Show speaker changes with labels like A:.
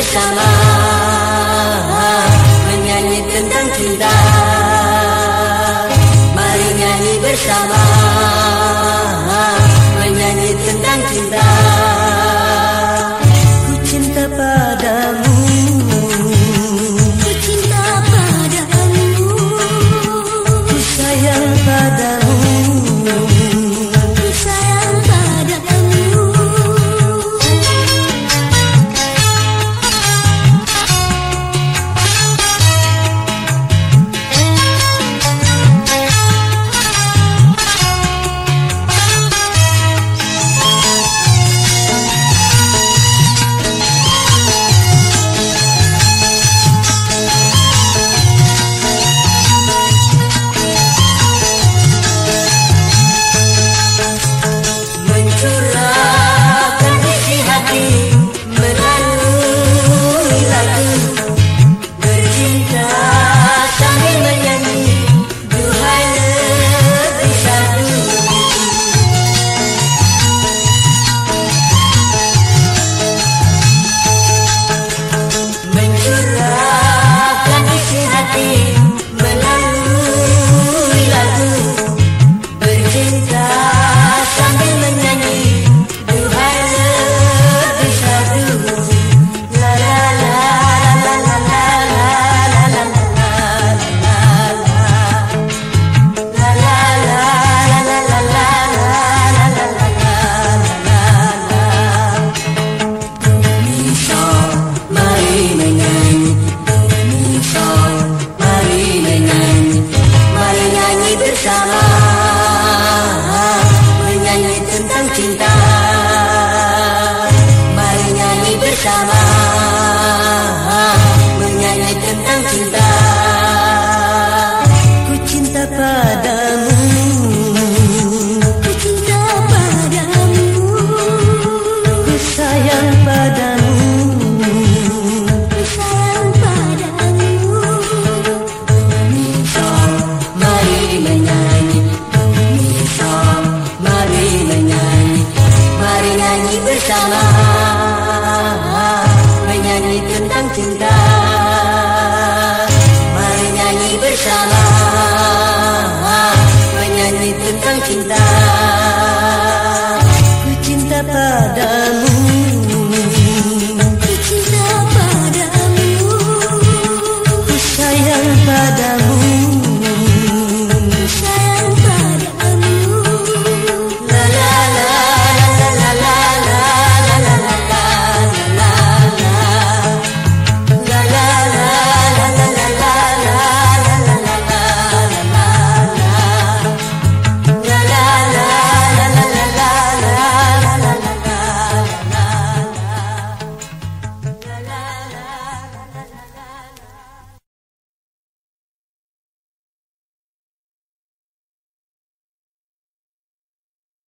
A: bersama. Menyanyi tentang cinta. Mari nyanyi bersama. Menyanyi tentang cinta. Ku cinta padamu. Ku cinta padamu. Ku sayang padamu. Shabbat. 听到。